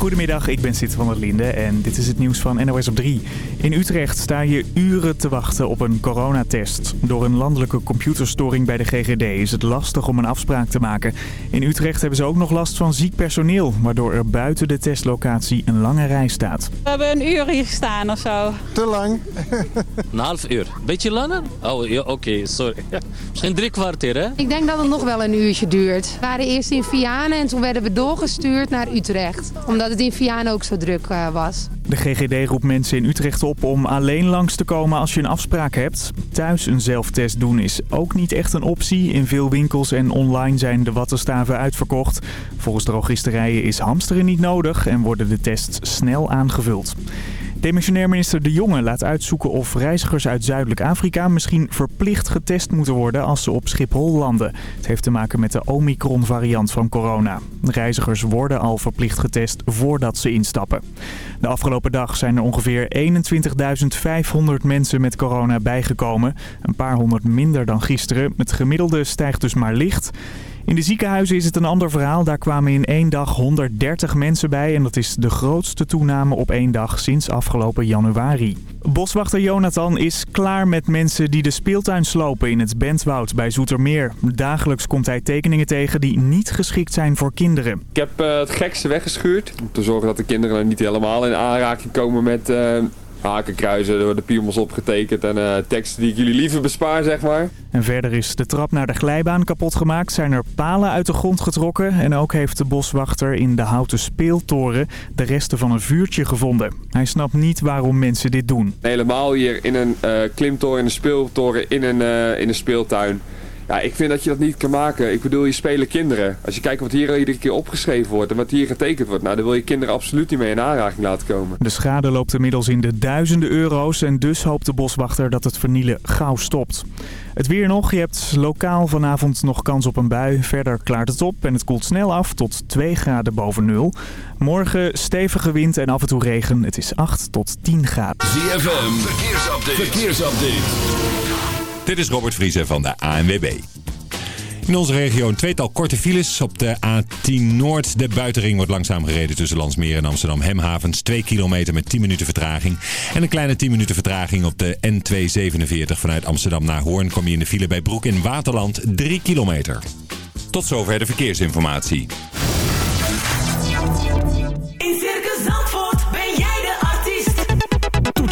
Goedemiddag, ik ben Sid van der Linde en dit is het nieuws van NOS op 3. In Utrecht sta je uren te wachten op een coronatest. Door een landelijke computerstoring bij de GGD is het lastig om een afspraak te maken. In Utrecht hebben ze ook nog last van ziek personeel, waardoor er buiten de testlocatie een lange rij staat. We hebben een uur hier gestaan of zo. Te lang. Een half uur. Beetje langer? Oh, ja, oké, sorry. Misschien drie kwartier, hè? Ik denk dat het nog wel een uurtje duurt. We waren eerst in Vianen en toen werden we doorgestuurd naar Utrecht. Omdat het in Vianen ook zo druk uh, was. De GGD roept mensen in Utrecht op om alleen langs te komen als je een afspraak hebt. Thuis een zelftest doen is ook niet echt een optie. In veel winkels en online zijn de wattenstaven uitverkocht. Volgens drogisterijen is hamsteren niet nodig en worden de tests snel aangevuld. Demissionair minister De Jonge laat uitzoeken of reizigers uit Zuidelijk Afrika misschien verplicht getest moeten worden als ze op Schiphol landen. Het heeft te maken met de Omicron-variant van corona. Reizigers worden al verplicht getest voordat ze instappen. De afgelopen dag zijn er ongeveer 21.500 mensen met corona bijgekomen. Een paar honderd minder dan gisteren. Het gemiddelde stijgt dus maar licht. In de ziekenhuizen is het een ander verhaal. Daar kwamen in één dag 130 mensen bij en dat is de grootste toename op één dag sinds afgelopen januari. Boswachter Jonathan is klaar met mensen die de speeltuin slopen in het Bentwoud bij Zoetermeer. Dagelijks komt hij tekeningen tegen die niet geschikt zijn voor kinderen. Ik heb uh, het gekste weggeschuurd om te zorgen dat de kinderen niet helemaal in aanraking komen met... Uh hakenkruizen, er worden piemels opgetekend en uh, teksten die ik jullie liever bespaar, zeg maar. En verder is de trap naar de glijbaan kapot gemaakt, zijn er palen uit de grond getrokken... en ook heeft de boswachter in de houten speeltoren de resten van een vuurtje gevonden. Hij snapt niet waarom mensen dit doen. Helemaal hier in een uh, klimtoren, in een speeltoren, in een, uh, in een speeltuin... Ja, ik vind dat je dat niet kan maken. Ik bedoel, je spelen kinderen. Als je kijkt wat hier iedere keer opgeschreven wordt en wat hier getekend wordt. Nou, dan wil je kinderen absoluut niet mee in aanraking laten komen. De schade loopt inmiddels in de duizenden euro's. En dus hoopt de boswachter dat het vernielen gauw stopt. Het weer nog. Je hebt lokaal vanavond nog kans op een bui. Verder klaart het op en het koelt snel af tot 2 graden boven nul. Morgen stevige wind en af en toe regen. Het is 8 tot 10 graden. ZFM, verkeersupdate. verkeersupdate. Dit is Robert Vriezen van de ANWB. In onze regio een tweetal korte files. Op de A10 Noord, de buitenring, wordt langzaam gereden tussen Landsmeer en Amsterdam Hemhavens. 2 kilometer met 10 minuten vertraging. En een kleine 10 minuten vertraging op de N247 vanuit Amsterdam naar Hoorn. Kom je in de file bij Broek in Waterland 3 kilometer. Tot zover de verkeersinformatie.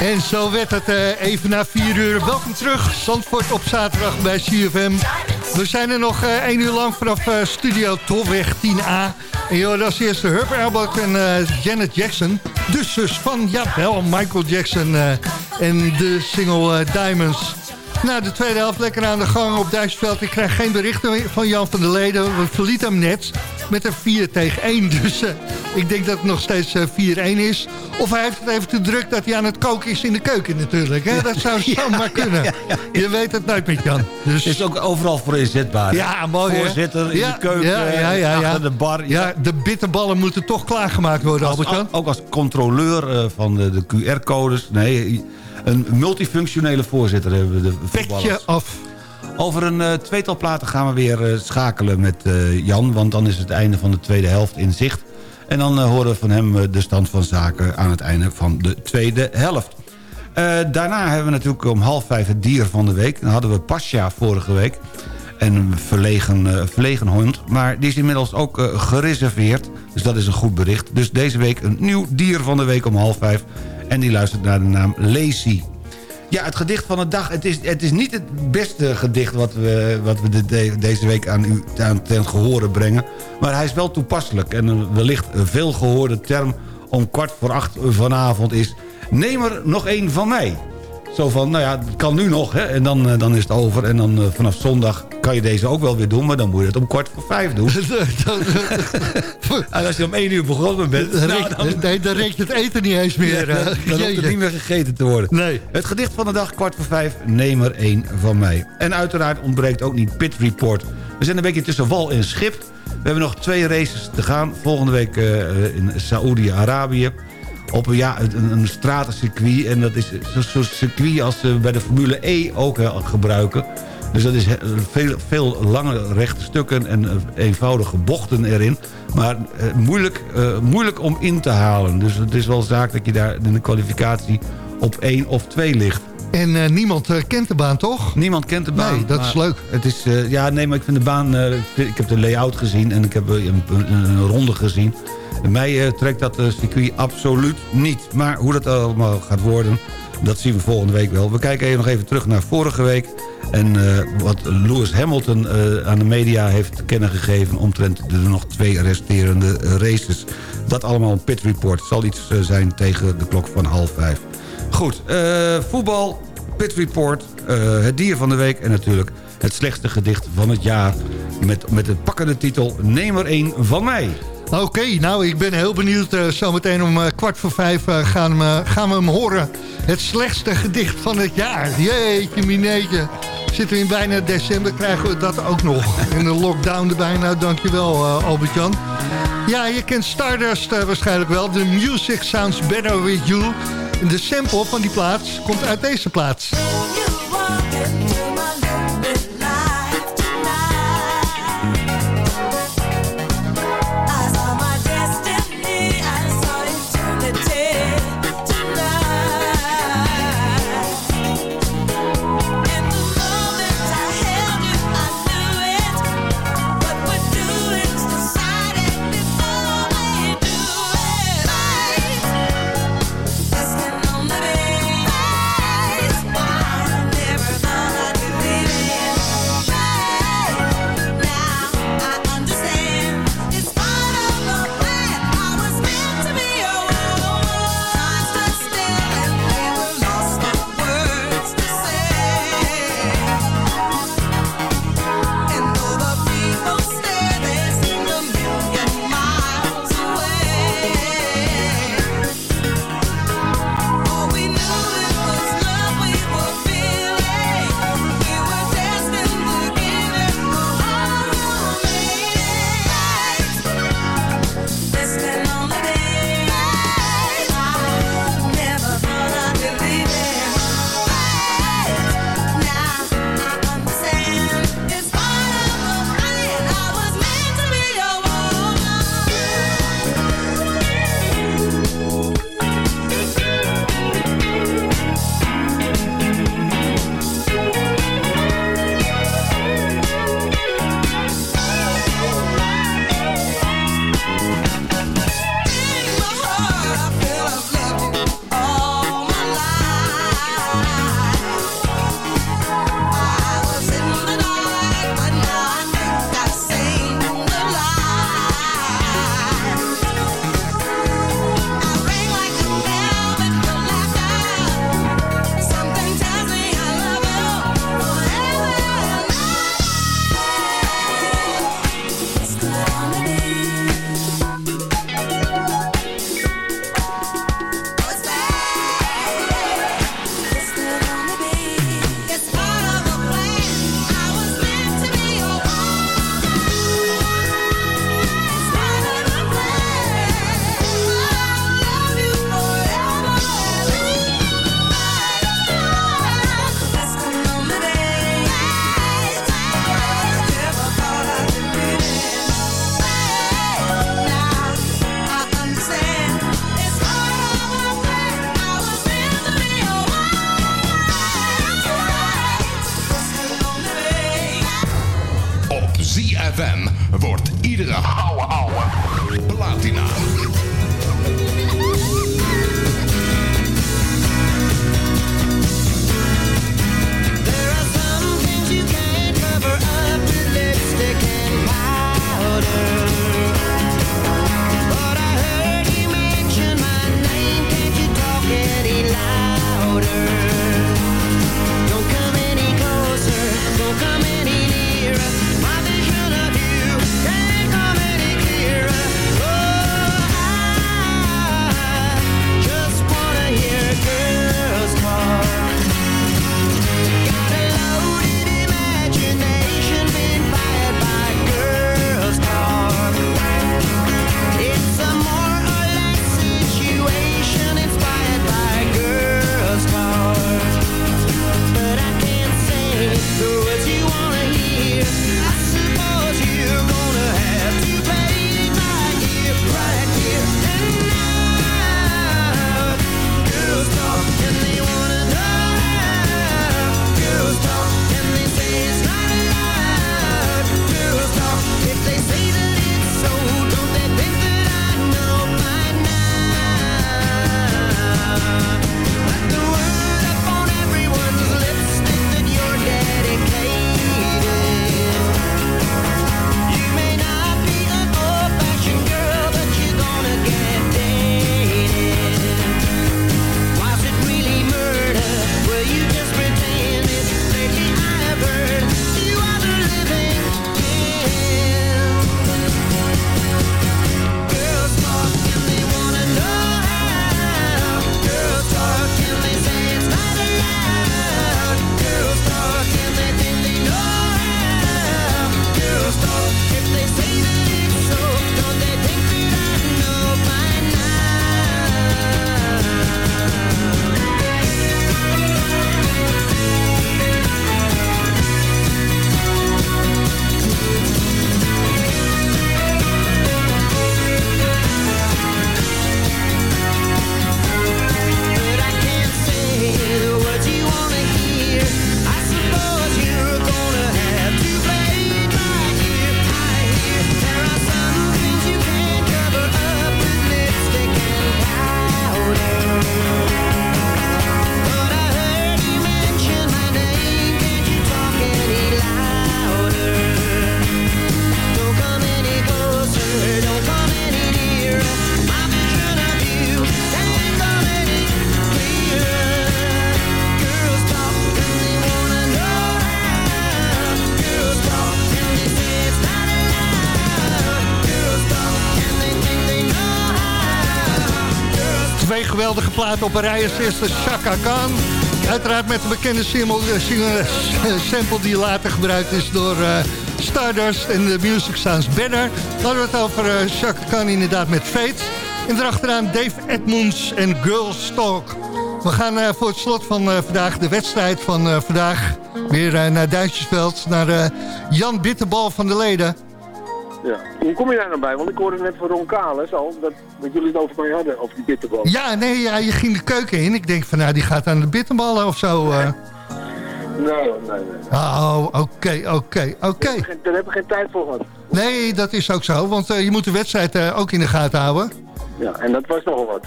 En zo werd het uh, even na 4 uur. Welkom terug, Zandvoort op zaterdag bij CFM. We zijn er nog uh, 1 uur lang vanaf uh, Studio Tolweg 10A. En joh, dat is eerst Herb Abbott en Janet Jackson. De zus van, jawel, Michael Jackson en de single Diamonds. Na de tweede helft lekker aan de gang op Duitsveld. Ik krijg geen berichten van Jan van der Leden. We verlieten hem net met een 4 tegen 1. Dus uh, ik denk dat het nog steeds uh, 4-1 is. Of hij heeft het even te druk dat hij aan het koken is in de keuken natuurlijk. Hè? Dat zou ja, maar kunnen. Ja, ja, Je weet het nooit met Jan. Dus... Is ook overal voor inzetbaar. Ja, mooi Voorzitter in de keuken, achter de bar. Ja, de bitterballen moeten toch klaargemaakt worden, Albert-Jan. Ook als controleur uh, van de, de QR-codes. Nee, een multifunctionele voorzitter hebben we de Petje af. Over een uh, tweetal platen gaan we weer uh, schakelen met uh, Jan... want dan is het einde van de tweede helft in zicht. En dan horen we van hem de stand van zaken aan het einde van de tweede helft. daarna hebben we natuurlijk om half vijf het dier van de week. Dan hadden we Pasja vorige week. En een verlegen, verlegen hond. Maar die is inmiddels ook gereserveerd. Dus dat is een goed bericht. Dus deze week een nieuw dier van de week om half vijf. En die luistert naar de naam Lacey. Ja, het gedicht van de dag. Het is, het is niet het beste gedicht wat we, wat we de, deze week aan u aan ten gehore brengen. Maar hij is wel toepasselijk. En wellicht een veel gehoorde term om kwart voor acht vanavond is... neem er nog één van mij. Zo van, nou ja, het kan nu nog, hè, en dan, eh, dan is het over. En dan uh, vanaf zondag kan je deze ook wel weer doen... maar dan moet je het om kwart voor vijf doen. en als je om één uur begonnen bent... Dan, nou, dan... Nee, dan het eten niet eens meer. Ja, dan, dan hoeft het niet meer gegeten te worden. Nee. Het gedicht van de dag, kwart voor vijf, neem er één van mij. En uiteraard ontbreekt ook niet Pit Report. We zijn een beetje tussen wal en schip... We hebben nog twee races te gaan. Volgende week uh, in Saoedi-Arabië op ja, een, een stratencircuit. En dat is zo'n circuit als ze bij de Formule E ook gebruiken. Dus dat is veel, veel lange rechte stukken en eh, eenvoudige bochten erin. Maar eh, moeilijk, moeilijk om in te halen. Dus het is wel zaak dat je daar in de kwalificatie op één of twee ligt. En uh, niemand uh, kent de baan, toch? Niemand kent de baan. Nee, dat is leuk. Het is, uh, ja, nee, maar ik vind de baan... ik heb de layout gezien en ik heb een, een, een ronde gezien. Mij uh, trekt dat uh, circuit absoluut niet. Maar hoe dat allemaal gaat worden, dat zien we volgende week wel. We kijken even nog even terug naar vorige week. En uh, wat Lewis Hamilton aan de media heeft te kennen gegeven... omtrent de nog twee resterende races. Dat allemaal een pit report. Zal iets zijn tegen de klok van half vijf. Goed, voetbal, pit report, het dier van de week... en natuurlijk het slechtste gedicht van het jaar... met, met de pakkende titel Neem er van mij. Oké, nou ik ben heel benieuwd. Uh, zometeen om uh, kwart voor vijf uh, gaan, we, gaan we hem horen. Het slechtste gedicht van het jaar. Jeetje, mineetje. Zitten we in bijna december, krijgen we dat ook nog. In de lockdown erbij. Nou, dankjewel Albert-Jan. Ja, je kent Stardust waarschijnlijk wel. The music sounds better with you. De sample van die plaats komt uit deze plaats. Twee geweldige platen op een rij. Als eerste Chaka Khan. Uiteraard met de bekende eh, eh, sample die later gebruikt is door eh, Stardust en de Music Sounds Better. Dan hadden we het over eh, Chaka Khan inderdaad met Fate. En erachteraan Dave Edmonds en Girls Talk. We gaan voor het slot van vandaag, de wedstrijd van vandaag... weer naar Duitsersveld, naar Jan Bitterbal van de Leden. Ja. Hoe kom je daar nou bij? Want ik hoorde net van Ron Kales al dat, dat jullie het over mij hadden, over die bitterbal. Ja, nee, ja, je ging de keuken in. Ik denk van, nou, die gaat aan de bitterballen of zo. eh. Nee, nee, nee. Oh, oké, oké, oké. Daar heb ik geen tijd voor gehad. Nee, dat is ook zo, want eh, je moet de wedstrijd eh, ook in de gaten houden. Ja, en dat was nogal wat.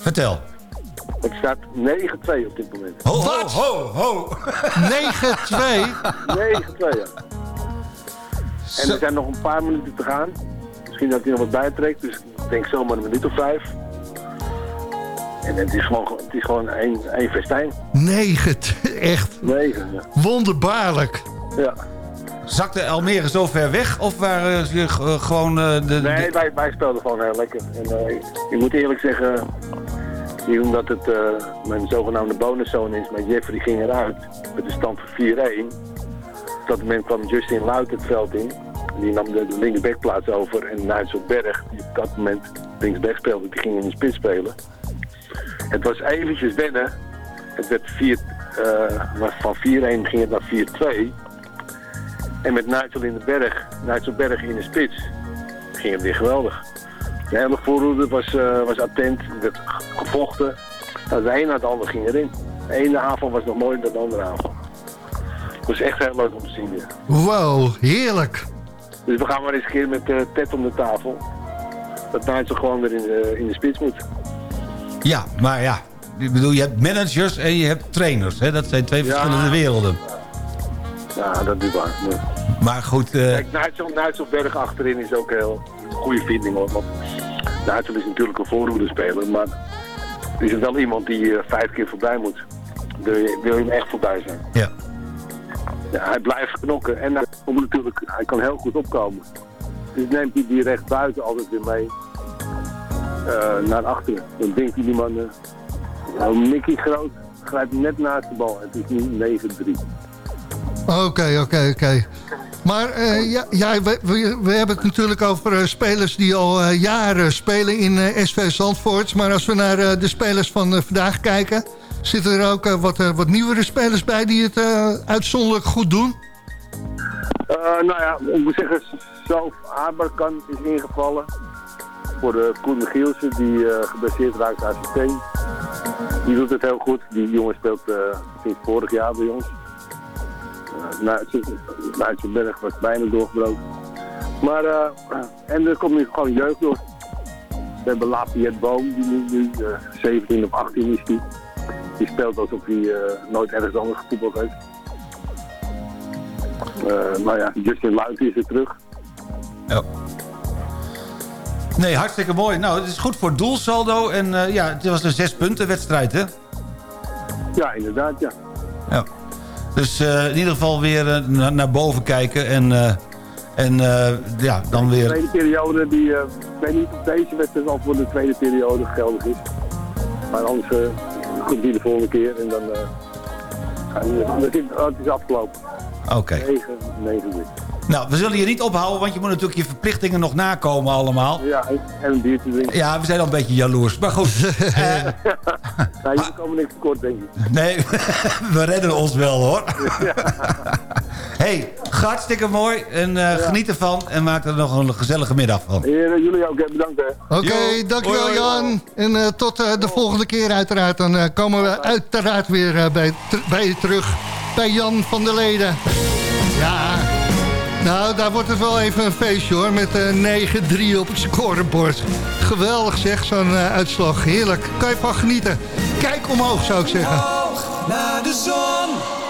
Vertel. Het staat 9-2 op dit moment. Ho, ho, ho, ho. 9-2. 9-2, ja. En er zijn nog een paar minuten te gaan. Misschien dat hij nog wat bijtrekt, dus ik denk zomaar een minuut of vijf. En het is gewoon, het is gewoon één, één festijn. 9, echt 9, ja. wonderbaarlijk. ja. Zakte Almere zo ver weg? Of waren ze eh, gewoon eh, de... de- Nee, wij, wij speelden gewoon heel lekker. En, eh, ik moet eerlijk zeggen, niet omdat het eh, mijn zogenaamde bonuszoon is, maar Jeffrey ging eruit met de stand van 4-1. Dat moment kwam Justin Luit het veld in. Die nam de, linkerbackplaats over en Nigel Berg, die op dat moment linksback speelde, die ging in de spits spelen. Het was eventjes wennen. Het werd 4, eh, van 4-1 ging het naar 4-2. En met Nigel in de berg, Nigel Berg in de spits, ging het weer geweldig. De hele voorhoede was, eh, was attent, er werd ge- gevochten. Nou, de een na de ander ging erin. De ene aanval was nog mooier dan de andere aanval. Het was echt heel leuk om te zien weer. Wow, heerlijk. Dus we gaan maar eens een keer met eh, Ted om de tafel. Dat Nigel gewoon weer in de, in de spits moet. Ja, maar ja. Ik bedoel, je hebt managers en je hebt trainers. Hè? Dat zijn twee verschillende werelden. Ja, dat is waar. Nee. Maar goed, eh, Kijk, Nigel, Nigel Berg achterin is ook heel een goede vinding hoor. Want Nigel is natuurlijk een voorhoederspeler, maar is er wel iemand die eh, vijf keer voorbij moet. Wil je, wil je hem echt voorbij zijn. Ja. Ja, hij blijft knokken en hij, komt natuurlijk, hij kan heel goed opkomen. Dus neemt hij die recht buiten altijd weer mee eh, naar achteren. Dan denkt hij die man, eh, nou, Mickey Groot grijpt net naast de bal. Het is nu 9-3. Oké, oké, oké. Maar eh, ja, we, we, we hebben het natuurlijk over spelers die al jaren spelen in SV Zandvoort. Maar als we naar de spelers van vandaag kijken... zitten er ook eh, wat, eh, wat nieuwere spelers bij die het eh, uitzonderlijk goed doen? Nou ja, ik moet zeggen, zelf Aberkan is ingevallen. Voor de Koen Michielsen, die geblesseerd raakt aan teen. Die doet het heel goed. Die jongen speelt sinds vorig jaar bij ons. Uh, Berg was bijna doorgebroken. Maar, en er komt nu gewoon jeugd door. We hebben Lafayette Boom, die nu, nu eh, 17 of 18 is die. Die speelt alsof hij eh, nooit ergens anders gevoetbald heeft. Eh, nou ja, Justin Luiten is er terug. Ja. Nee, hartstikke mooi. Nou, het is goed voor doelsaldo. En eh, ja, het was een zes punten wedstrijd, hè? Ja, inderdaad, ja. Ja. Dus in ieder geval weer na- naar boven kijken. En, en ja, dan De weer... tweede periode, die, ik weet niet of deze wedstrijd al voor de tweede periode geldig is. Maar anders komt die de volgende keer en dan... eh oh, het is afgelopen. Oké. 9, 9 uur. Nou, we zullen je niet ophouden, want je moet natuurlijk je verplichtingen nog nakomen allemaal. Ja, en- en een biertje drinken. Ja, we zijn al een beetje jaloers. Maar goed, eh, nou, jullie komen niks tekort, denk ik. nee, we redden ons wel hoor. Hey, hartstikke mooi. En eh, geniet ervan en maak er nog een gezellige middag van. Heren, jullie ook, hè. bedankt hè. Oké, dankjewel hoi, hoi. Jan. En eh, tot eh, de volgende keer uiteraard. Dan eh, komen we uiteraard weer eh, bij, bij je terug. Bij Jan van der Leden. Ja, nou daar wordt het wel even een feestje hoor. Met eh 9-3 op het scorebord. Geweldig zeg, zo'n eh, uitslag. Heerlijk. Kan je van genieten. Kijk omhoog zou ik zeggen. Oog naar de zon.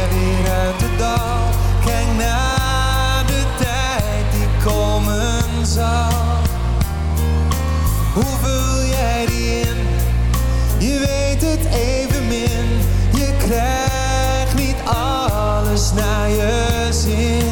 Hoe vul jij die in? Je weet het evenmin. Je krijgt niet alles naar je zin.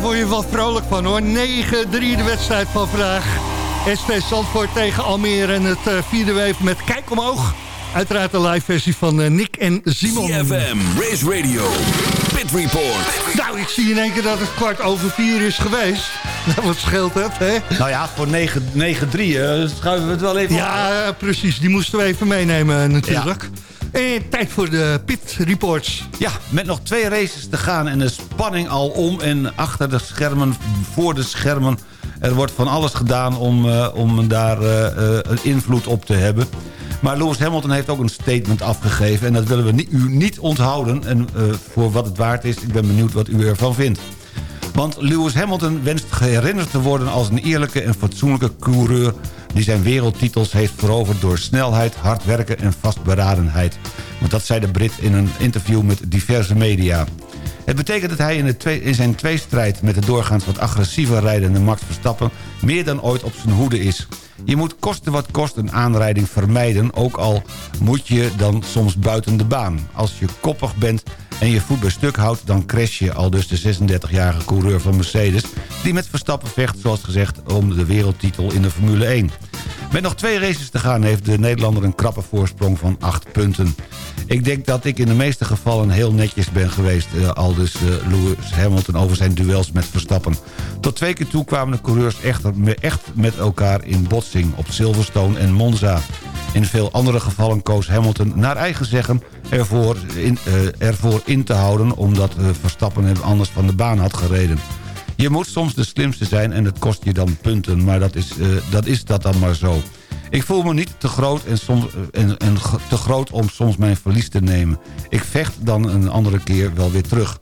Daar word je wel vrolijk van hoor. 9-3 de wedstrijd van vandaag. SV Zandvoort tegen Almere en het uh, vierde weef met Kijk Omhoog. Uiteraard de live versie van uh, Nick en Simon. CFM, Race Radio, Pit Report. Nou, ik zie in één keer dat het kwart over vier is geweest. Nou, wat scheelt het, hè? Nou ja, voor 9-3 uh, schuiven we het wel even Ja, op. precies. Die moesten we even meenemen natuurlijk. Ja. En tijd voor de Pit Reports. Ja, met nog twee races te gaan en de spanning al om en achter de schermen, voor de schermen. Er wordt van alles gedaan om, uh, om daar uh, uh, invloed op te hebben. Maar Lewis Hamilton heeft ook een statement afgegeven... en dat willen we u niet onthouden. En voor wat het waard is, ik ben benieuwd wat u ervan vindt. Want Lewis Hamilton wenst herinnerd te worden als een eerlijke en fatsoenlijke coureur... die zijn wereldtitels heeft veroverd door snelheid, hard werken en vastberadenheid. Want dat zei de Brit in een interview met diverse media. Het betekent dat hij in, twee, in zijn tweestrijd met de doorgaans wat agressiever rijdende Max Verstappen... meer dan ooit op zijn hoede is. Je moet kosten wat kost een aanrijding vermijden... ook al moet je dan soms buiten de baan. Als je koppig bent en je voet bij stuk houdt... dan crash je al dus de 36-jarige coureur van Mercedes... die met Verstappen vecht, zoals gezegd, om de wereldtitel in de Formule 1. Met nog twee races te gaan heeft de Nederlander een krappe voorsprong van 8 punten. Ik denk dat ik in de meeste gevallen heel netjes ben geweest... Uh, al dus uh, Lewis Hamilton over zijn duels met Verstappen. Tot twee keer toe kwamen de coureurs echter echt met elkaar in botsing... op Silverstone en Monza. In veel andere gevallen koos Hamilton naar eigen zeggen ervoor in, uh, ervoor in te houden... omdat Verstappen hem anders van de baan had gereden. Je moet soms de slimste zijn en het kost je dan punten. Maar dat is, uh, dat, is dat dan maar zo. Ik voel me niet te groot, en soms, en, en te groot om soms mijn verlies te nemen. Ik vecht dan een andere keer wel weer terug.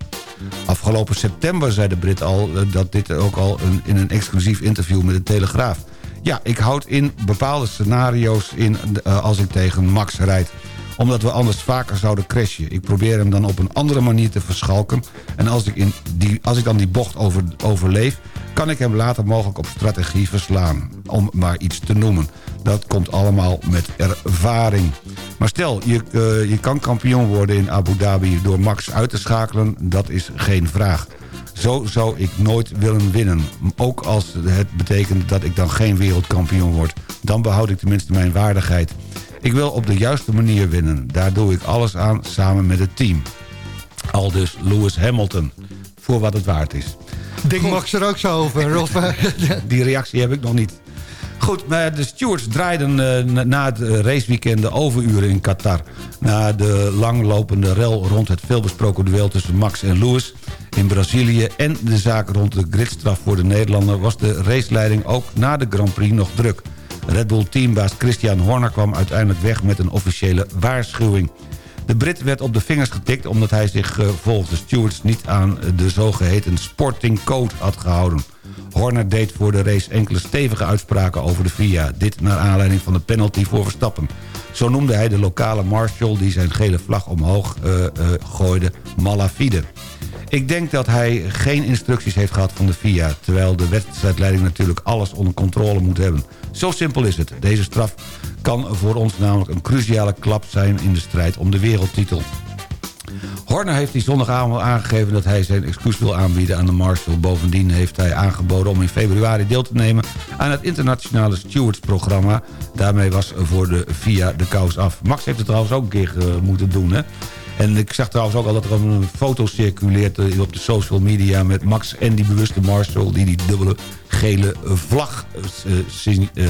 Afgelopen september zei de Brit al uh, dat dit ook al een, in een exclusief interview met de Telegraaf. Ja, ik houd in bepaalde scenario's in als ik tegen Max rijd omdat we anders vaker zouden crashen. Ik probeer hem dan op een andere manier te verschalken. En als ik, in die, als ik dan die bocht over, overleef... kan ik hem later mogelijk op strategie verslaan. Om maar iets te noemen. Dat komt allemaal met ervaring. Maar stel, je, uh, je kan kampioen worden in Abu Dhabi... door Max uit te schakelen, dat is geen vraag. Zo zou ik nooit willen winnen. Ook als het betekent dat ik dan geen wereldkampioen word. Dan behoud ik tenminste mijn waardigheid. Ik wil op de juiste manier winnen. Daar doe ik alles aan samen met het team. Al dus Lewis Hamilton. Voor wat het waard is. Denk Max er ook zo over? Of, Die reactie heb ik nog niet. Goed, maar de stewards draaiden uh, na het raceweekend de overuren in Qatar. Na de langlopende rel rond het veelbesproken duel tussen Max en Lewis in Brazilië... en de zaak rond de gridstraf voor de Nederlander... was de raceleiding ook na de Grand Prix nog druk. Red Bull teambaas Christian Horner kwam uiteindelijk weg met een officiële waarschuwing. De Brit werd op de vingers getikt omdat hij zich uh, volgens de stewards niet aan de zogeheten sporting code had gehouden. Horner deed voor de race enkele stevige uitspraken over de FIA. Dit naar aanleiding van de penalty voor Verstappen. Zo noemde hij de lokale marshal die zijn gele vlag omhoog uh, uh, gooide malafide. Ik denk dat hij geen instructies heeft gehad van de FIA... terwijl de wedstrijdleiding natuurlijk alles onder controle moet hebben. Zo simpel is het. Deze straf kan voor ons namelijk een cruciale klap zijn... in de strijd om de wereldtitel. Horner heeft die zondagavond aangegeven dat hij zijn excuus wil aanbieden aan de Marshal. Bovendien heeft hij aangeboden om in februari deel te nemen aan het internationale stewards-programma. Daarmee was voor de FIA de kous af. Max heeft het trouwens ook een keer uh, moeten doen, hè? En ik zag trouwens ook al dat er een foto circuleert op de social media... met Max en die bewuste Marshall die die dubbele gele vlag uh, uh,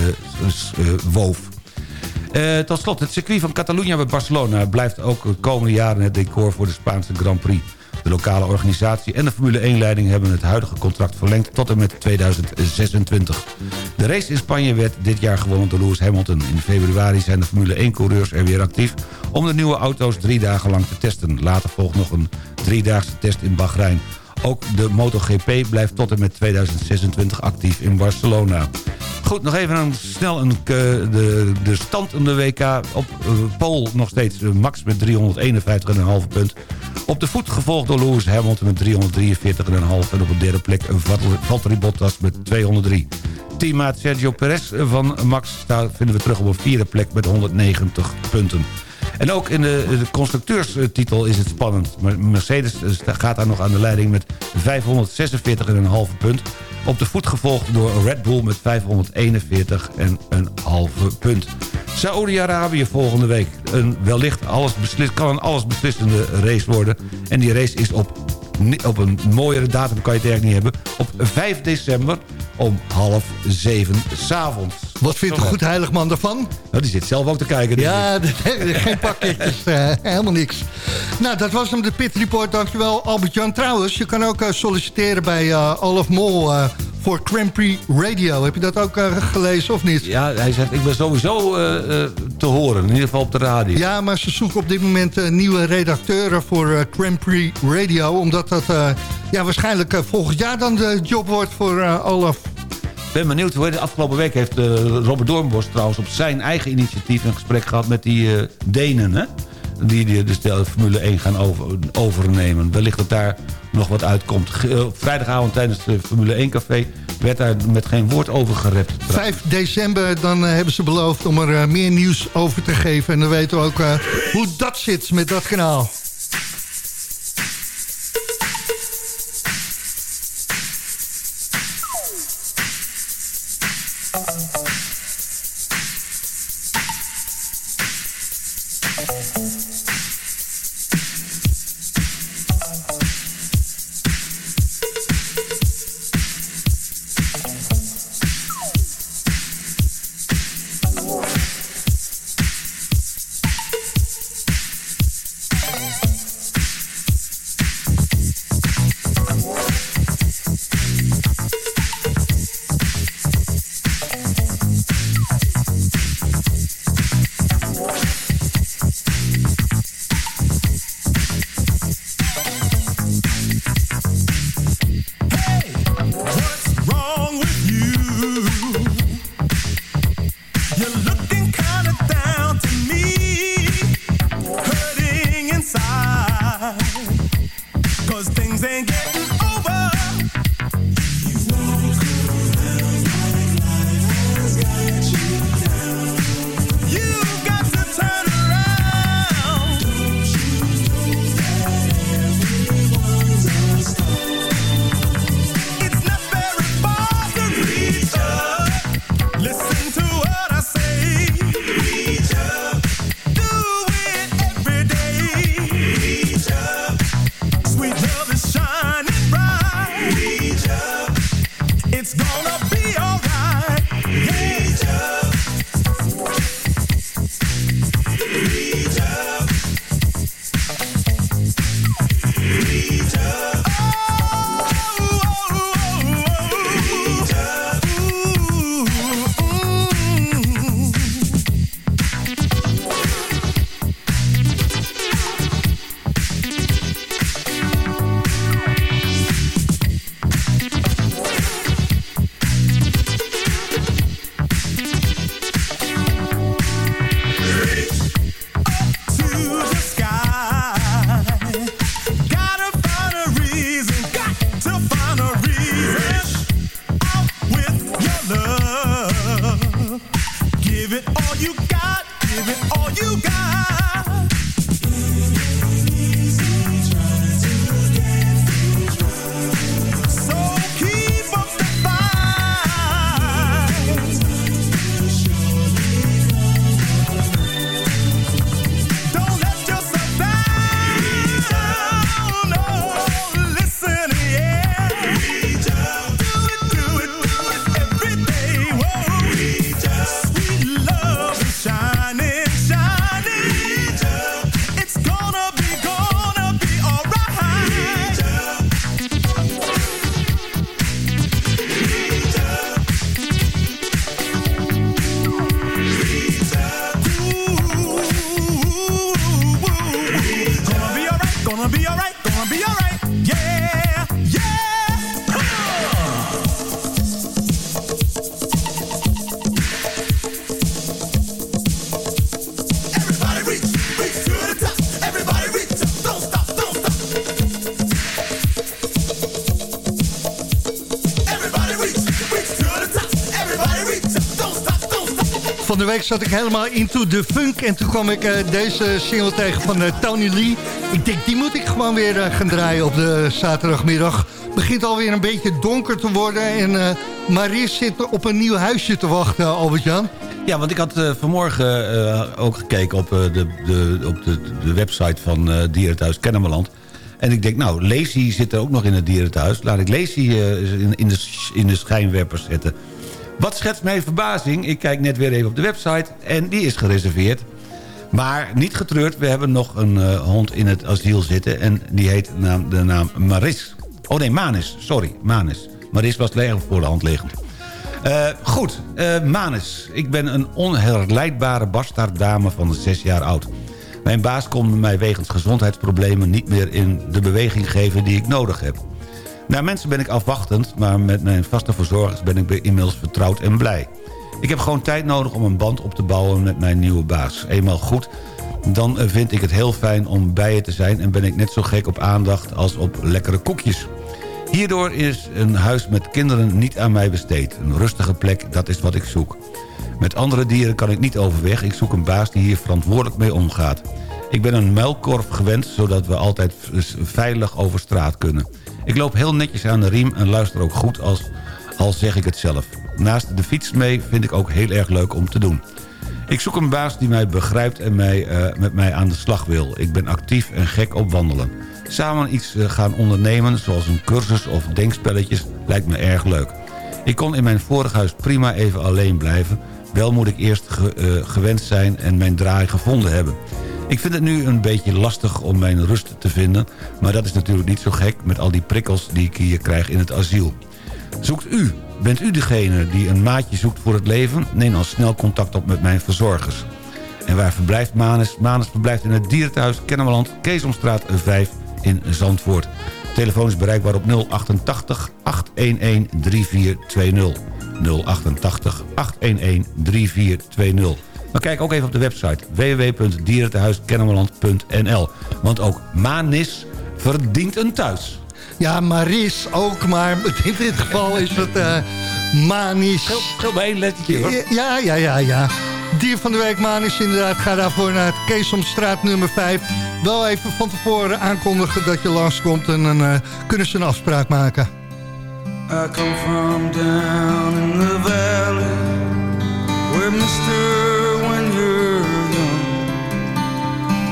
woof. Tot slot, het circuit van Catalunya bij Barcelona... blijft ook de komende jaren het decor voor de Spaanse Grand Prix. De lokale organisatie en de Formule 1-leiding hebben het huidige contract verlengd tot en met 2026. De race in Spanje werd dit jaar gewonnen door Lewis Hamilton. In februari zijn de Formule 1-coureurs er weer actief om de nieuwe auto's drie dagen lang te testen. Later volgt nog een driedaagse test in Bahrein. Ook de MotoGP blijft tot en met 2026 actief in Barcelona. Goed, nog even een, snel een, de, de stand in de WK. Op uh, Pool nog steeds uh, Max met 351,5 punt. Op de voet gevolgd door Lewis Hamilton met 343,5. En op de derde plek Valtteri Bottas met 203. Teammaat Sergio Perez van Max daar vinden we terug op een vierde plek met 190 punten. En ook in de, de constructeurstitel is het spannend. Mercedes eh, gaat daar nog aan de leiding met 546,5 punt. Op de voet gevolgd door Red Bull met 541,5 punt. Saoedi-Arabië volgende week. Een wellicht kan een allesbeslissende race worden. En die race is op, op een mooiere datum, kan je het eigenlijk niet hebben. Op 5 december om half zeven s'avonds. Wat vindt de goed heiligman ervan? Nou, die zit zelf ook te kijken. Ja, geen pakketjes, eh, helemaal niks. Nou, dat was hem, de Pit Report. Dankjewel, Albert-Jan. Trouwens, je kan ook eh, solliciteren bij eh Olaf Mol voor Grand Prix Radio. Heb je dat ook gelezen of niet? Ja, hij zegt, ik ben sowieso te horen. In ieder geval op de radio. Ja, maar ze zoeken op dit moment nieuwe redacteuren voor Grand Prix Radio. Omdat dat eh, ja, waarschijnlijk eh, volgend jaar dan de job wordt voor eh, Olaf. Ik ben benieuwd. hoe De afgelopen week heeft Robert Doornbos trouwens op zijn eigen initiatief... een gesprek gehad met die Denen, hè? Die, die dus de Formule 1 gaan over, overnemen. Wellicht dat daar nog wat uitkomt. Vrijdagavond tijdens de Formule 1 café... werd daar met geen woord over gerept. 5 december, dan hebben ze beloofd om er meer nieuws over te geven. En dan weten we ook hoe dat zit met dat kanaal. Week zat ik helemaal into the funk. En toen kwam ik eh, deze single tegen van eh, Tony Lee. Ik denk, die moet ik gewoon weer eh, gaan draaien op de zaterdagmiddag. begint alweer een beetje donker te worden. En Maries zit op een nieuw huisje te wachten, Albert-Jan. Ja, want ik had vanmorgen ook gekeken op, de, de, op de, de website van eh Dierenthuis Kennemerland. En ik denk, nou, Lacey zit er ook nog in het dierenthuis. Laat ik Lacey in, in, de, in de schijnwerpers zetten. Wat schetst mijn verbazing? Ik kijk net weer even op de website en die is gereserveerd. Maar niet getreurd, we hebben nog een eh, hond in het asiel zitten... en die heet naam, de naam Maris. Oh nee, Manis, sorry, Manis. Maris was voor de hand liggend. Eh, goed, eh, Manis. Ik ben een onherleidbare bastaarddame van zes jaar oud. Mijn baas kon mij wegens gezondheidsproblemen niet meer in de beweging geven die ik nodig heb. Naar mensen ben ik afwachtend, maar met mijn vaste verzorgers ben ik inmiddels vertrouwd en blij. Ik heb gewoon tijd nodig om een band op te bouwen met mijn nieuwe baas. Eenmaal goed, dan vind ik het heel fijn om bij je te zijn... en ben ik net zo gek op aandacht als op lekkere koekjes. Hierdoor is een huis met kinderen niet aan mij besteed. Een rustige plek, dat is wat ik zoek. Met andere dieren kan ik niet overweg. Ik zoek een baas die hier verantwoordelijk mee omgaat. Ik ben een muilkorf gewend, zodat we altijd veilig over straat kunnen. Ik loop heel netjes aan de riem en luister ook goed als, al zeg ik het zelf. Naast de fiets mee vind ik ook heel erg leuk om te doen. Ik zoek een baas die mij begrijpt en mij, eh, met mij aan de slag wil. Ik ben actief en gek op wandelen. Samen iets eh, gaan ondernemen, zoals een cursus of denkspelletjes, lijkt me erg leuk. Ik kon in mijn vorig huis prima even alleen blijven. Wel moet ik eerst ge- eh, gewend zijn en mijn draai gevonden hebben. Ik vind het nu een beetje lastig om mijn rust te vinden... maar dat is natuurlijk niet zo gek met al die prikkels die ik hier krijg in het asiel. Zoekt u, bent u degene die een maatje zoekt voor het leven? Neem dan snel contact op met mijn verzorgers. En waar verblijft Manus? Manus verblijft in het dierenthuis Kennemerland, Keesomstraat 5 in Zandvoort. Telefoon is bereikbaar op 088 811 3420. 088 811 3420. Maar kijk ook even op de website www.dierentehuiskennemerland.nl. Want ook Manis verdient een thuis. Ja, Maris ook, maar in dit geval is het eh Manis. Schil bij één lettertje hoor. Ja, ja, ja, ja. Dier van de week Manis inderdaad. Ga daarvoor naar het Keesomstraat nummer 5. Wel even van tevoren aankondigen dat je langskomt en dan eh, kunnen ze een afspraak maken. I come from down in the valley Where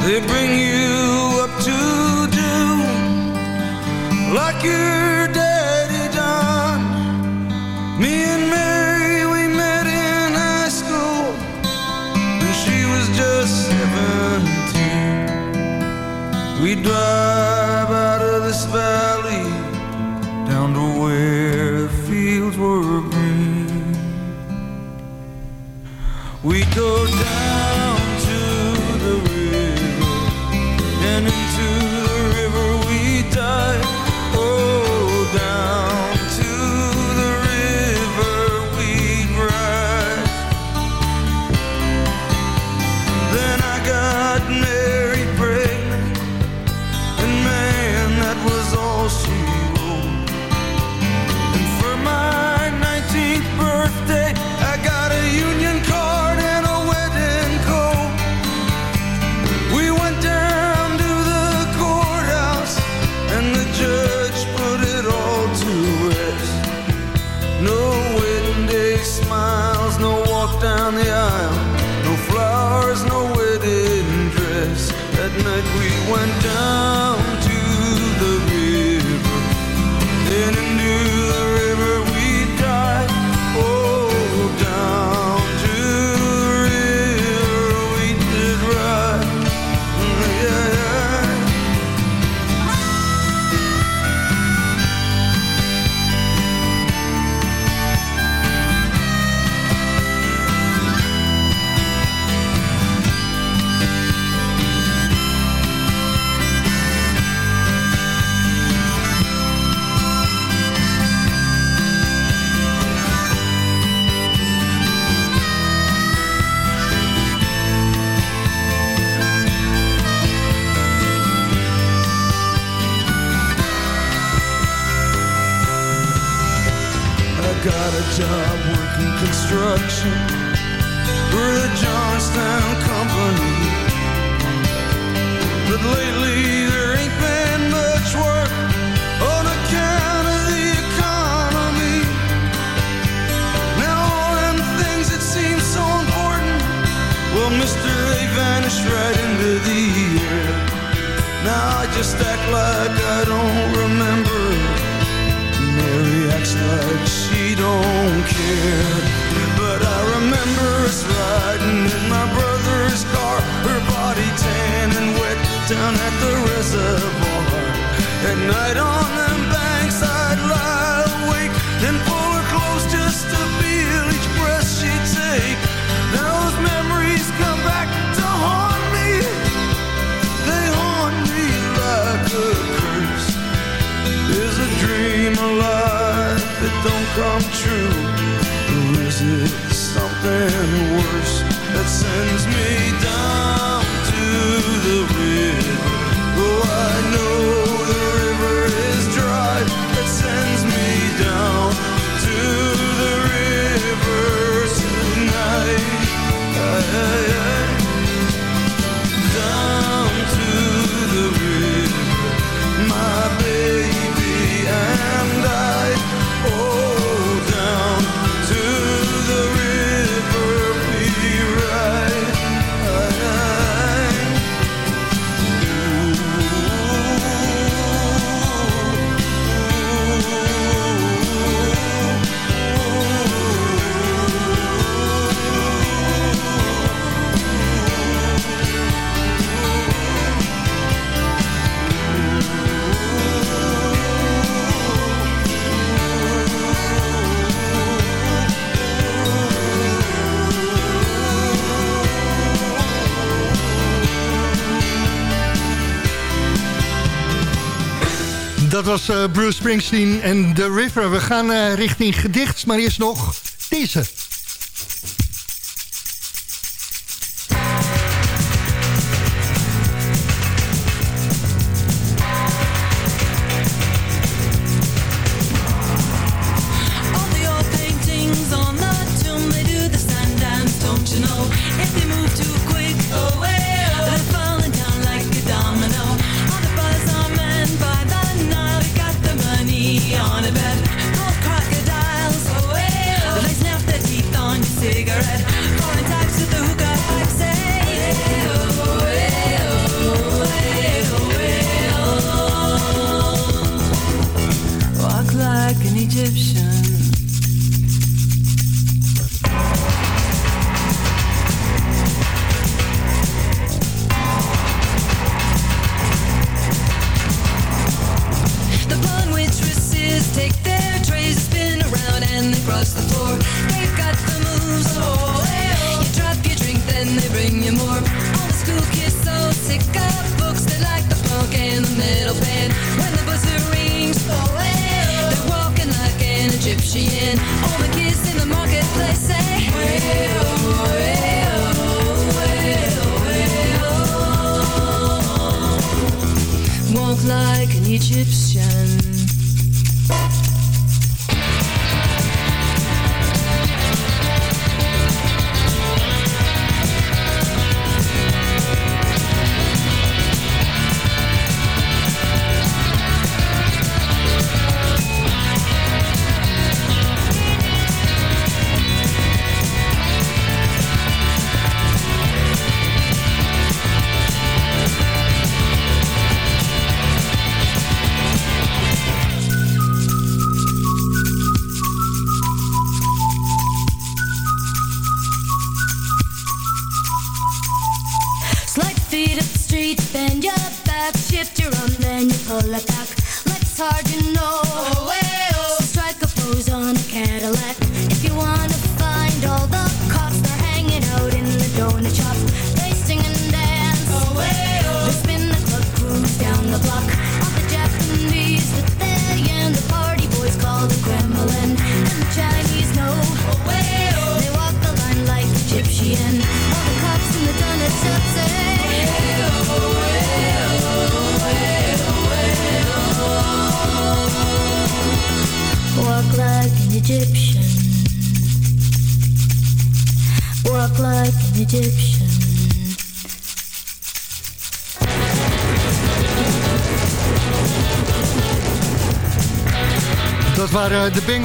They bring you up to do Like your daddy done Me and Mary we met in high school When she was just seventeen We drive out of this valley down to where the fields were green. We go down Now I just act like I don't remember. Mary acts like she don't care. But I remember us riding in my brother's car, her body tan and wet down at the reservoir. At night on the Than worse that sends me down to the Dat was eh, Bruce Springsteen en The River. We gaan eh, richting gedichts, maar eerst nog deze.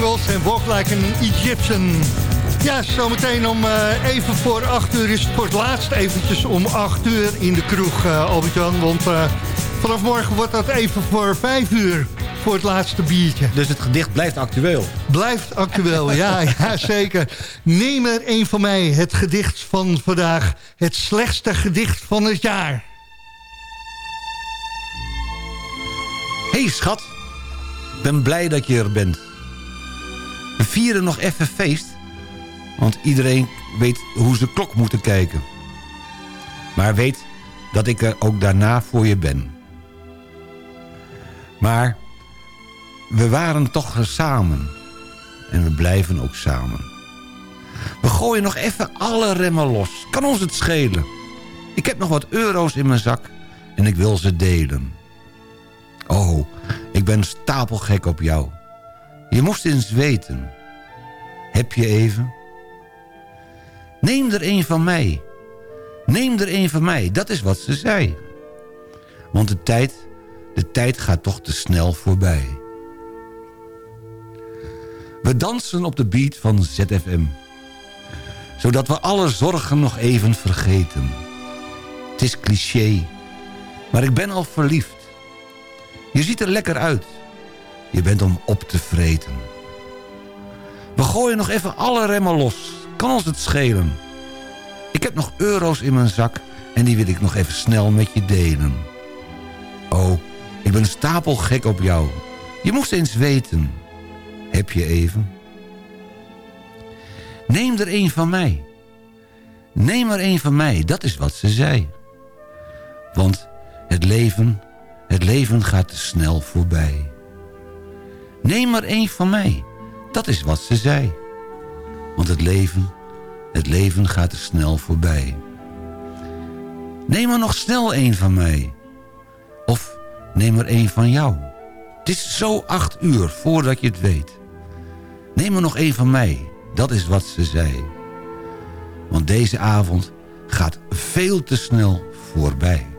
Bengals en Walk Like an Egyptian. Ja, zometeen om eh, even voor 8 uur is het voor het laatst eventjes om 8 uur in de kroeg, eh Albert-Jan. Want eh, vanaf morgen wordt dat even voor 5 uur voor het laatste biertje. Dus het gedicht blijft actueel. Blijft actueel, ja, ja, zeker. Neem er een van mij, het gedicht van vandaag. Het slechtste gedicht van het jaar. hey, schat, ik ben blij dat je er bent. We vieren nog even feest, want iedereen weet hoe ze klok moeten kijken. Maar weet dat ik er ook daarna voor je ben. Maar we waren toch samen. En we blijven ook samen. We gooien nog even alle remmen los. Kan ons het schelen. Ik heb nog wat euro's in mijn zak en ik wil ze delen. Oh, ik ben stapelgek op jou. Je moest eens weten. Heb je even? Neem er een van mij. Neem er een van mij, dat is wat ze zei. Want de tijd, de tijd gaat toch te snel voorbij. We dansen op de beat van ZFM. Zodat we alle zorgen nog even vergeten. Het is cliché, maar ik ben al verliefd. Je ziet er lekker uit. Je bent om op te vreten. We gooien nog even alle remmen los. Kan ons het schelen? Ik heb nog euro's in mijn zak en die wil ik nog even snel met je delen. Oh, ik ben stapelgek op jou. Je moest eens weten. Heb je even? Neem er een van mij. Neem er een van mij, dat is wat ze zei. Want het leven, het leven gaat te snel voorbij. Neem er een van mij, dat is wat ze zei. Want het leven, het leven gaat te snel voorbij. Neem er nog snel een van mij. Of neem er een van jou. Het is zo acht uur voordat je het weet. Neem er nog een van mij, dat is wat ze zei. Want deze avond gaat veel te snel voorbij.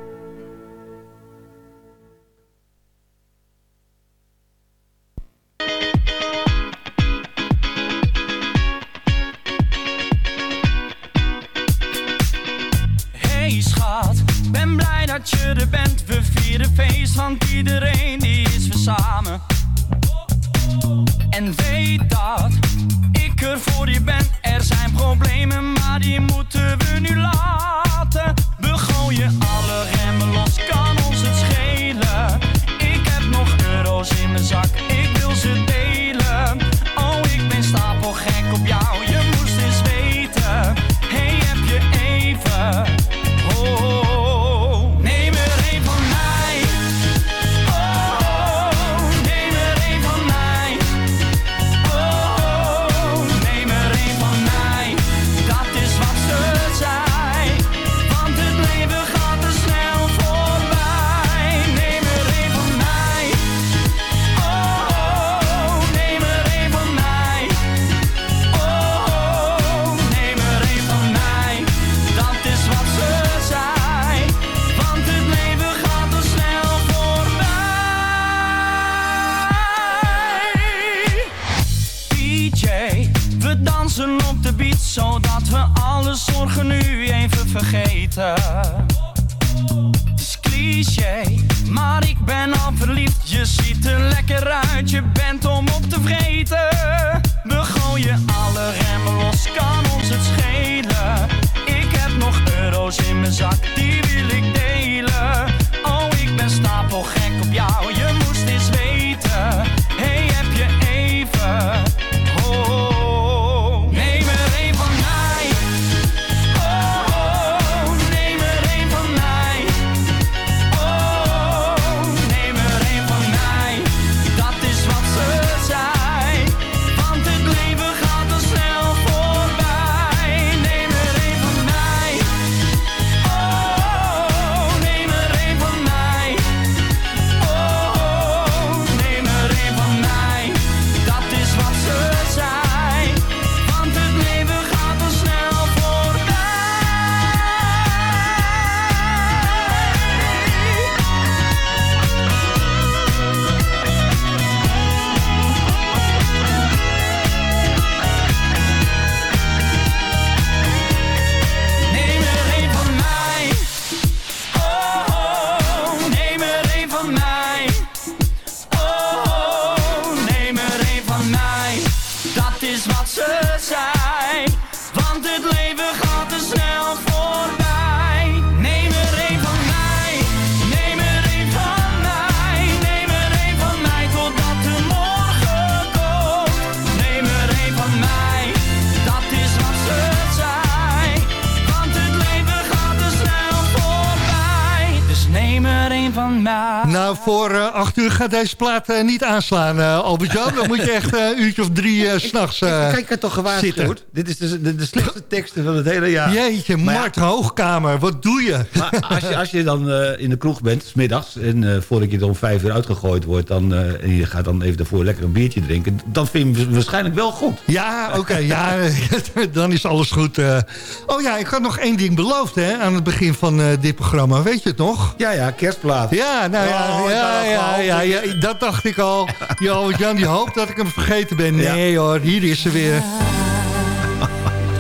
Deze plaat eh, niet aanslaan, eh Albert-Jan. Dan moet je echt eh, een uurtje of drie eh, s'nachts Kijk, uh, ik had toch gewaarschuwd. Dit is de, de, de slechtste teksten van het hele jaar. Jeetje, Maar ja, Mart Hoogkamer, wat doe je? Maar als je, als je dan eh, in de kroeg bent, smiddags... en eh, voordat je er om vijf uur uitgegooid wordt... Dan, eh, en je gaat dan even daarvoor lekker een biertje drinken... dan vind je hem waarschijnlijk wel goed. Ja, oké, ja, dan is alles goed. eh. Oh ja, ik had nog één ding beloofd hè, aan het begin van eh, dit programma. Weet je het nog? Ja, ja, kerstplaat. Ja, nou ja, Oh, ja, ja, ja, ja, dat dacht ik al. Ja, Jan die hoopt dat ik hem vergeten ben. Nee hoor, hier is ze weer.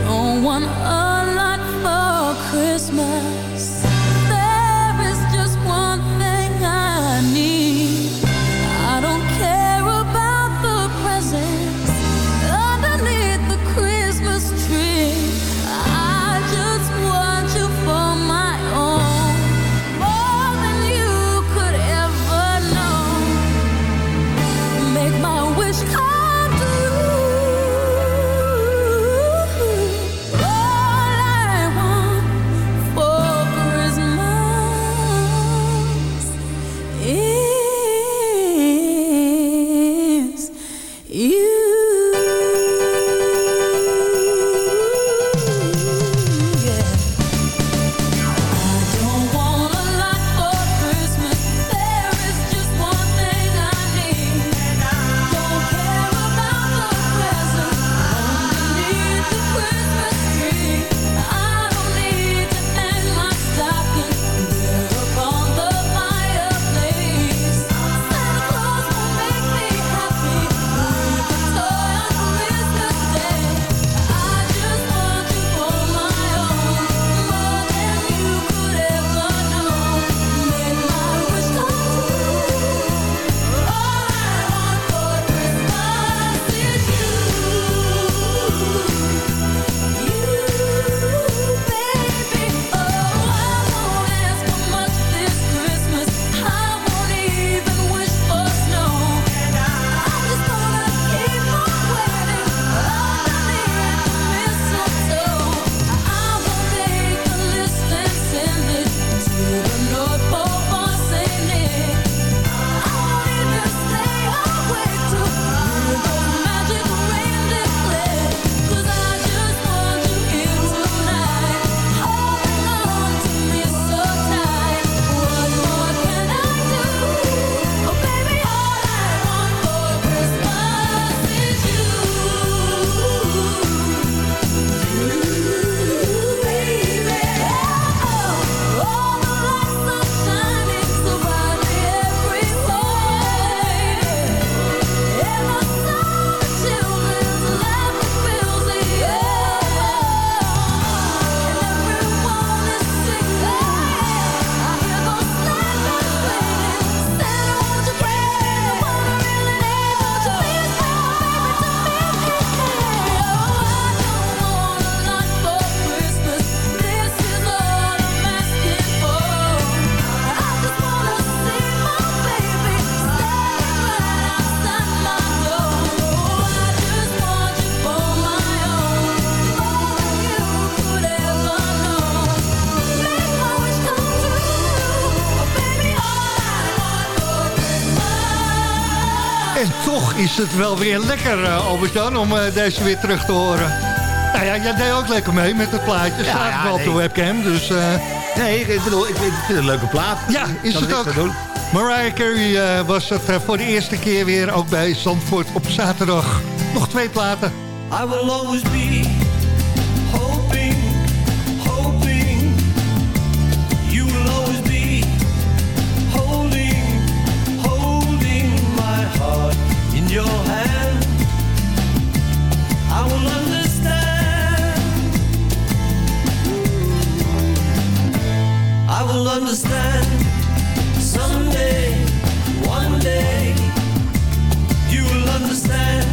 Don't want a lot for Christmas. Is het wel weer lekker, eh, Albert-Jan, om eh, deze weer terug te horen. Nou ja, jij deed ook lekker mee met het plaatje. Staat ja, wel op de webcam, dus... eh, Nee, ik bedoel, ik, vind het een leuke plaat. Ja, is Kan het ook. doen. Mariah Carey eh, was het voor de eerste keer weer ook bij Zandvoort op zaterdag. Nog twee platen. I will always be understand someday, one day. You will understand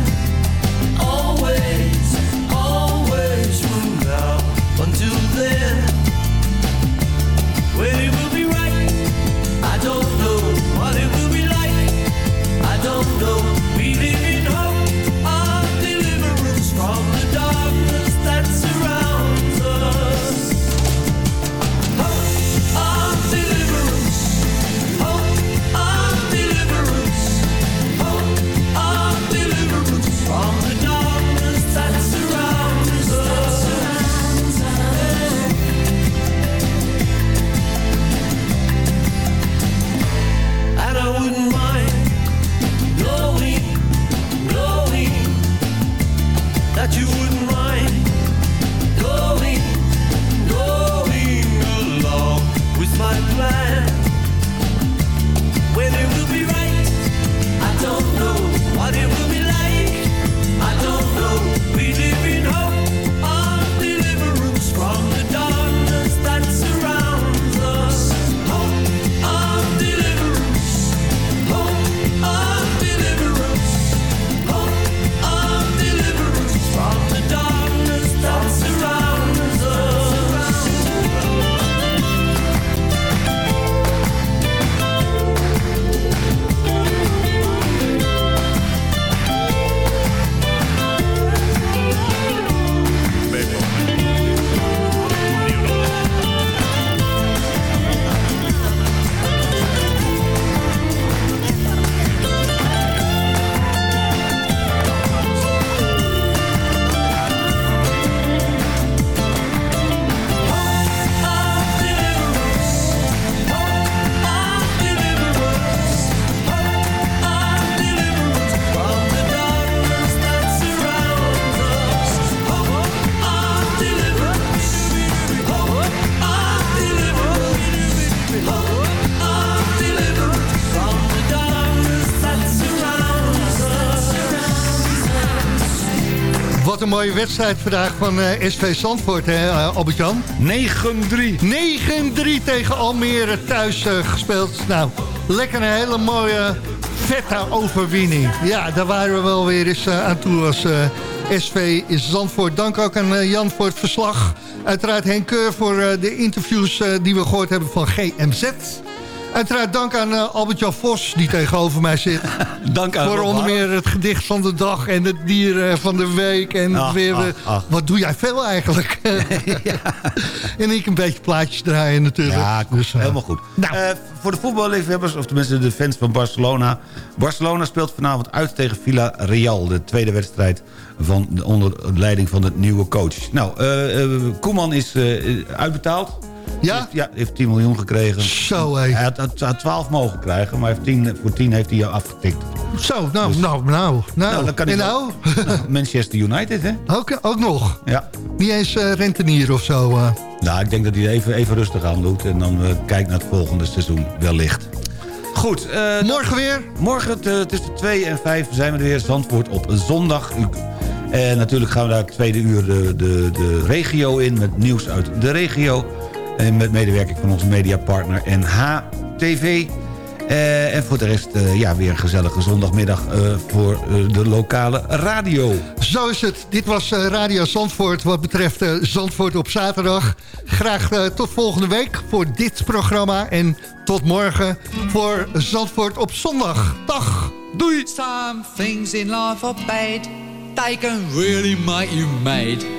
wedstrijd vandaag van eh, SV Zandvoort, hè, eh, Albert-Jan? 9-3. 9-3 tegen Almere thuis eh, gespeeld. Nou, lekker een hele mooie, vette overwinning. Ja, daar waren we wel weer eens aan toe als SV Zandvoort. Dank ook aan Jan voor het verslag. Uiteraard Henk Keur voor de interviews die we gehoord hebben van GMZ. Uiteraard dank aan Albert-Jan Vos, die tegenover mij zit. dank aan Voor Rob onder meer het gedicht van de dag en het dier eh, van de week. En Ach, weer, ach, eh, ach. wat doe jij veel eigenlijk? En ik een beetje plaatjes draaien natuurlijk. Ja, Dus, eh, helemaal goed. Eh, voor de voetballiefhebbers, of tenminste de fans van Barcelona. Barcelona speelt vanavond uit tegen Villarreal. De tweede wedstrijd van, de- onder leiding van de nieuwe coach. Nou, Koeman is uitbetaald. Ja? Heeft, ja, heeft 10 miljoen gekregen. Zo, hé. Hij had, had, had 12 mogen krijgen, maar heeft 10, voor 10 heeft hij afgetikt. Zo, nou, nou, nou. nou. dan kan hij en nou? Nou, Manchester United, hè? Ook, ook nog? Ja. Niet eens eh, rentenier of zo? eh. Nou, ik denk dat hij even, even rustig aan doet. En dan eh, kijkt naar het volgende seizoen, wellicht. Goed. morgen weer? Morgen tussen 2 en 5 zijn we er weer. Zandvoort op zondag. En natuurlijk gaan we daar het tweede uur de, de, de regio in... met nieuws uit de regio. En met medewerking van onze mediapartner NHTV. Eh, en voor de rest eh, ja, weer een gezellige zondagmiddag eh, voor de lokale radio. Zo is het. Dit was eh, Radio Zandvoort wat betreft eh, Zandvoort op zaterdag. Graag eh, tot volgende week voor dit programma. En tot morgen voor Zandvoort op zondag. Dag. Doei. Some things in life are bad. They can really make you mad.